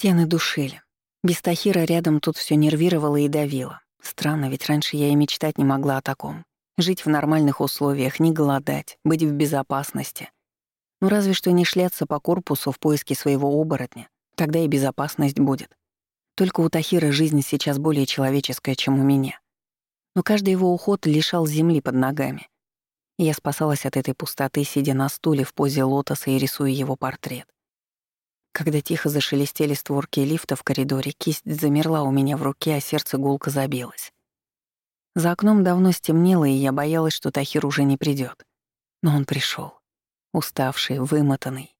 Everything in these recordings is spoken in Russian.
Стены душили. Без Тахира рядом тут все нервировало и давило. Странно, ведь раньше я и мечтать не могла о таком. Жить в нормальных условиях, не голодать, быть в безопасности. Ну разве что не шляться по корпусу в поиске своего оборотня. Тогда и безопасность будет. Только у Тахира жизнь сейчас более человеческая, чем у меня. Но каждый его уход лишал земли под ногами. Я спасалась от этой пустоты, сидя на стуле в позе лотоса и рисуя его портрет. Когда тихо зашелестели створки лифта в коридоре, кисть замерла у меня в руке, а сердце гулко забилось. За окном давно стемнело, и я боялась, что Тахир уже не придет. Но он пришел, уставший, вымотанный.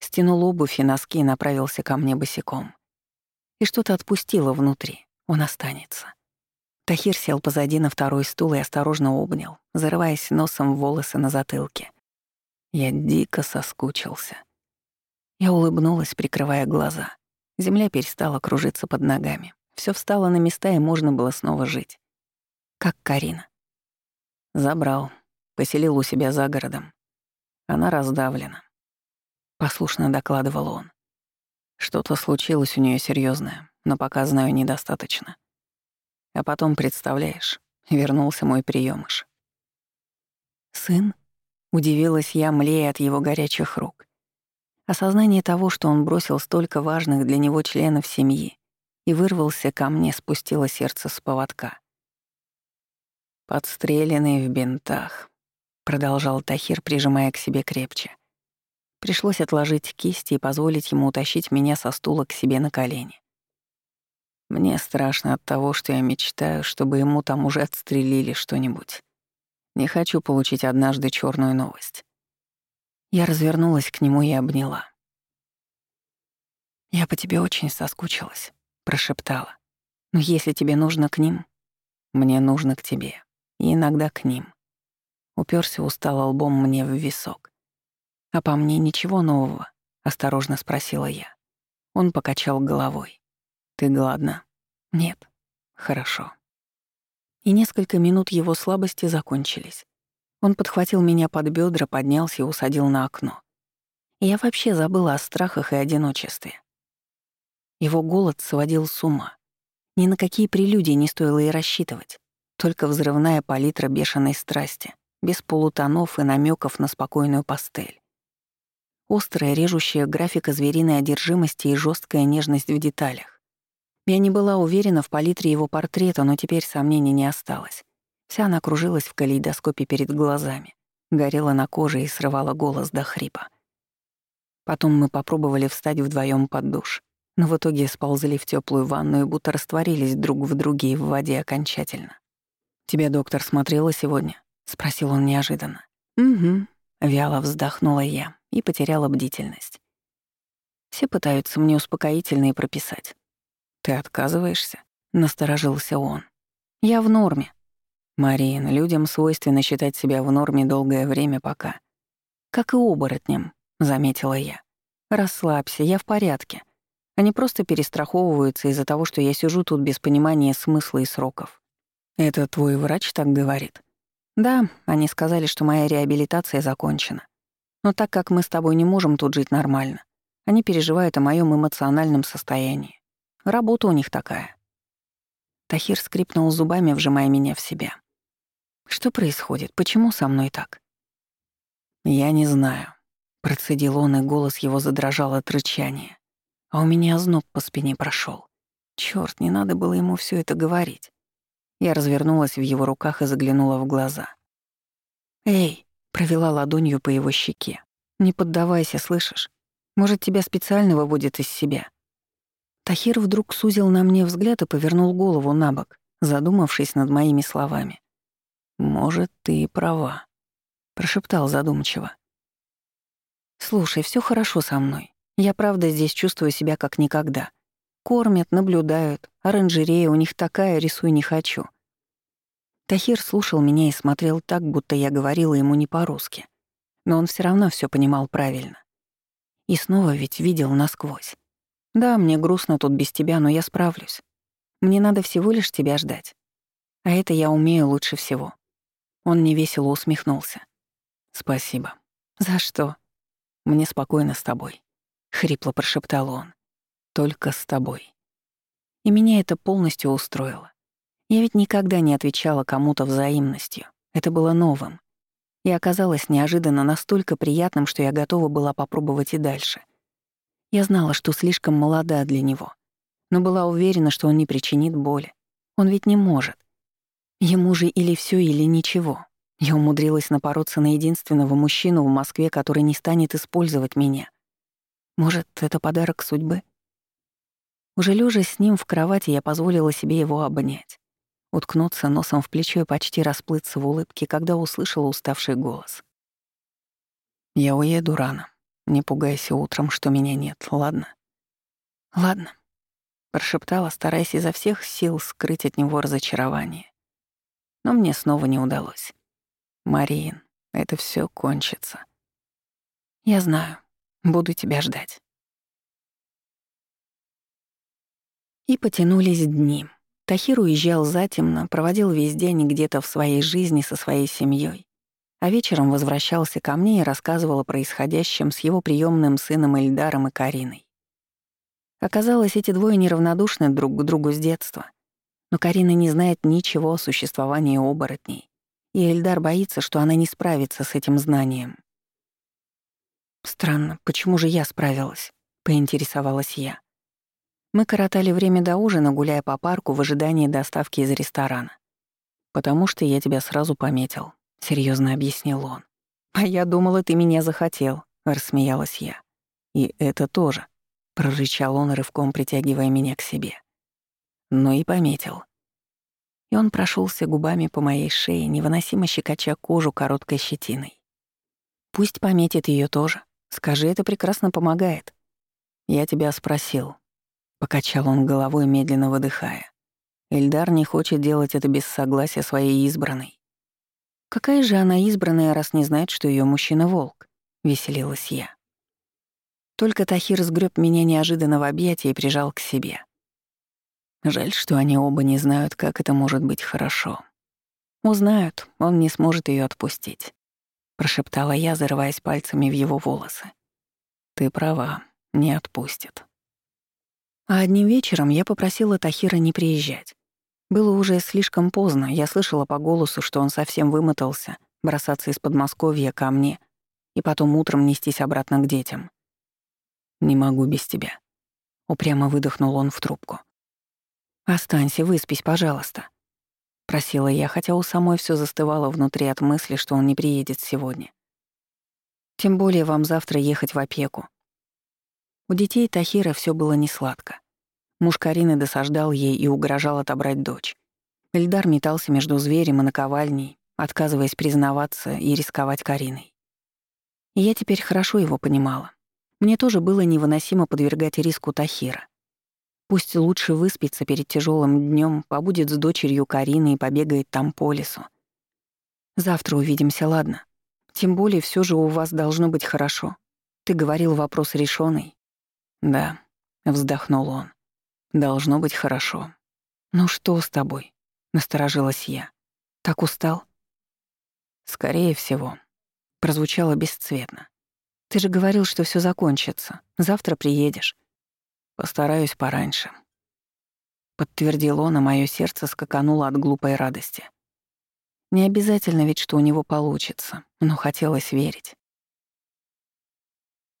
Стянул обувь и носки и направился ко мне босиком и что-то отпустило внутри. Он останется. Тахир сел позади на второй стул и осторожно обнял, зарываясь носом в волосы на затылке. Я дико соскучился. Я улыбнулась, прикрывая глаза. Земля перестала кружиться под ногами. Все встало на места, и можно было снова жить. Как Карина. Забрал, поселил у себя за городом. Она раздавлена. Послушно докладывал он. Что-то случилось у нее серьезное, но пока знаю недостаточно. А потом, представляешь, вернулся мой приемыш. «Сын?» — удивилась я, млея от его горячих рук. Осознание того, что он бросил столько важных для него членов семьи и вырвался ко мне, спустило сердце с поводка. «Подстреленный в бинтах», — продолжал Тахир, прижимая к себе крепче. Пришлось отложить кисти и позволить ему утащить меня со стула к себе на колени. Мне страшно от того, что я мечтаю, чтобы ему там уже отстрелили что-нибудь. Не хочу получить однажды черную новость. Я развернулась к нему и обняла. «Я по тебе очень соскучилась», — прошептала. «Но если тебе нужно к ним, мне нужно к тебе. И иногда к ним». Уперся устало лбом мне в висок. «А по мне ничего нового?» — осторожно спросила я. Он покачал головой. «Ты гладна?» «Нет». «Хорошо». И несколько минут его слабости закончились. Он подхватил меня под бедра, поднялся и усадил на окно. Я вообще забыла о страхах и одиночестве. Его голод сводил с ума. Ни на какие прелюдии не стоило и рассчитывать. Только взрывная палитра бешеной страсти, без полутонов и намеков на спокойную пастель. Острая, режущая графика звериной одержимости и жесткая нежность в деталях. Я не была уверена в палитре его портрета, но теперь сомнений не осталось. Вся она кружилась в калейдоскопе перед глазами, горела на коже и срывала голос до хрипа. Потом мы попробовали встать вдвоем под душ, но в итоге сползли в теплую ванную, будто растворились друг в друге и в воде окончательно. «Тебя доктор смотрела сегодня?» — спросил он неожиданно. «Угу», — вяло вздохнула я и потеряла бдительность. Все пытаются мне успокоительные прописать. «Ты отказываешься?» — насторожился он. «Я в норме». «Марин, людям свойственно считать себя в норме долгое время пока». «Как и оборотням», — заметила я. «Расслабься, я в порядке. Они просто перестраховываются из-за того, что я сижу тут без понимания смысла и сроков». «Это твой врач так говорит?» «Да, они сказали, что моя реабилитация закончена. Но так как мы с тобой не можем тут жить нормально, они переживают о моем эмоциональном состоянии. Работа у них такая. Тахир скрипнул зубами, вжимая меня в себя. Что происходит? Почему со мной так? Я не знаю. Процедил он, и голос его задрожал от рычания. А у меня озноб по спине прошел. Черт, не надо было ему все это говорить. Я развернулась в его руках и заглянула в глаза. «Эй!» Провела ладонью по его щеке. «Не поддавайся, слышишь? Может, тебя специально выводит из себя?» Тахир вдруг сузил на мне взгляд и повернул голову на бок, задумавшись над моими словами. «Может, ты и права», — прошептал задумчиво. «Слушай, все хорошо со мной. Я правда здесь чувствую себя как никогда. Кормят, наблюдают, оранжерея у них такая, рисуй не хочу. Тахир слушал меня и смотрел так, будто я говорила ему не по-русски. Но он все равно все понимал правильно. И снова ведь видел насквозь. Да, мне грустно тут без тебя, но я справлюсь. Мне надо всего лишь тебя ждать. А это я умею лучше всего. Он невесело усмехнулся. Спасибо. За что? Мне спокойно с тобой. Хрипло прошептал он. Только с тобой. И меня это полностью устроило. Я ведь никогда не отвечала кому-то взаимностью. Это было новым. И оказалось неожиданно настолько приятным, что я готова была попробовать и дальше. Я знала, что слишком молода для него, но была уверена, что он не причинит боли. Он ведь не может. Ему же или все, или ничего. Я умудрилась напороться на единственного мужчину в Москве, который не станет использовать меня. Может, это подарок судьбы? Уже лежа с ним в кровати, я позволила себе его обнять, уткнуться носом в плечо и почти расплыться в улыбке, когда услышала уставший голос. «Я уеду рано. Не пугайся утром, что меня нет, ладно?» «Ладно», — прошептала, стараясь изо всех сил скрыть от него разочарование. Но мне снова не удалось. «Марин, это все кончится». «Я знаю. Буду тебя ждать». И потянулись дни. Тахир уезжал затемно, проводил весь день где-то в своей жизни со своей семьей, а вечером возвращался ко мне и рассказывал о происходящем с его приемным сыном Эльдаром и Кариной. Оказалось, эти двое неравнодушны друг к другу с детства. Но Карина не знает ничего о существовании оборотней, и Эльдар боится, что она не справится с этим знанием. «Странно, почему же я справилась?» — поинтересовалась я. Мы коротали время до ужина, гуляя по парку в ожидании доставки из ресторана. «Потому что я тебя сразу пометил», — серьезно объяснил он. «А я думала, ты меня захотел», — рассмеялась я. «И это тоже», — прорычал он, рывком притягивая меня к себе. Но и пометил. И он прошелся губами по моей шее, невыносимо щекоча кожу короткой щетиной. «Пусть пометит ее тоже. Скажи, это прекрасно помогает». «Я тебя спросил, Покачал он головой, медленно выдыхая. Эльдар не хочет делать это без согласия своей избранной. «Какая же она избранная, раз не знает, что ее мужчина — волк?» — веселилась я. Только Тахир сгреб меня неожиданно в объятия и прижал к себе. Жаль, что они оба не знают, как это может быть хорошо. Узнают, он не сможет ее отпустить. Прошептала я, зарываясь пальцами в его волосы. Ты права, не отпустит. А одним вечером я попросила Тахира не приезжать. Было уже слишком поздно, я слышала по голосу, что он совсем вымотался, бросаться из Подмосковья ко мне и потом утром нестись обратно к детям. «Не могу без тебя», — упрямо выдохнул он в трубку. «Останься, выспись, пожалуйста», — просила я, хотя у самой все застывало внутри от мысли, что он не приедет сегодня. «Тем более вам завтра ехать в опеку. У детей Тахира все было несладко. Муж Карины досаждал ей и угрожал отобрать дочь. Эльдар метался между зверем и наковальней, отказываясь признаваться и рисковать Кариной. И я теперь хорошо его понимала. Мне тоже было невыносимо подвергать риску Тахира. Пусть лучше выспится перед тяжелым днем, побудет с дочерью Карины и побегает там по лесу. Завтра увидимся, ладно? Тем более все же у вас должно быть хорошо. Ты говорил, вопрос решенный. «Да», — вздохнул он. «Должно быть хорошо». «Ну что с тобой?» — насторожилась я. «Так устал?» «Скорее всего», — прозвучало бесцветно. «Ты же говорил, что все закончится. Завтра приедешь». «Постараюсь пораньше», — подтвердил он, а моё сердце скакануло от глупой радости. Не обязательно ведь, что у него получится, но хотелось верить.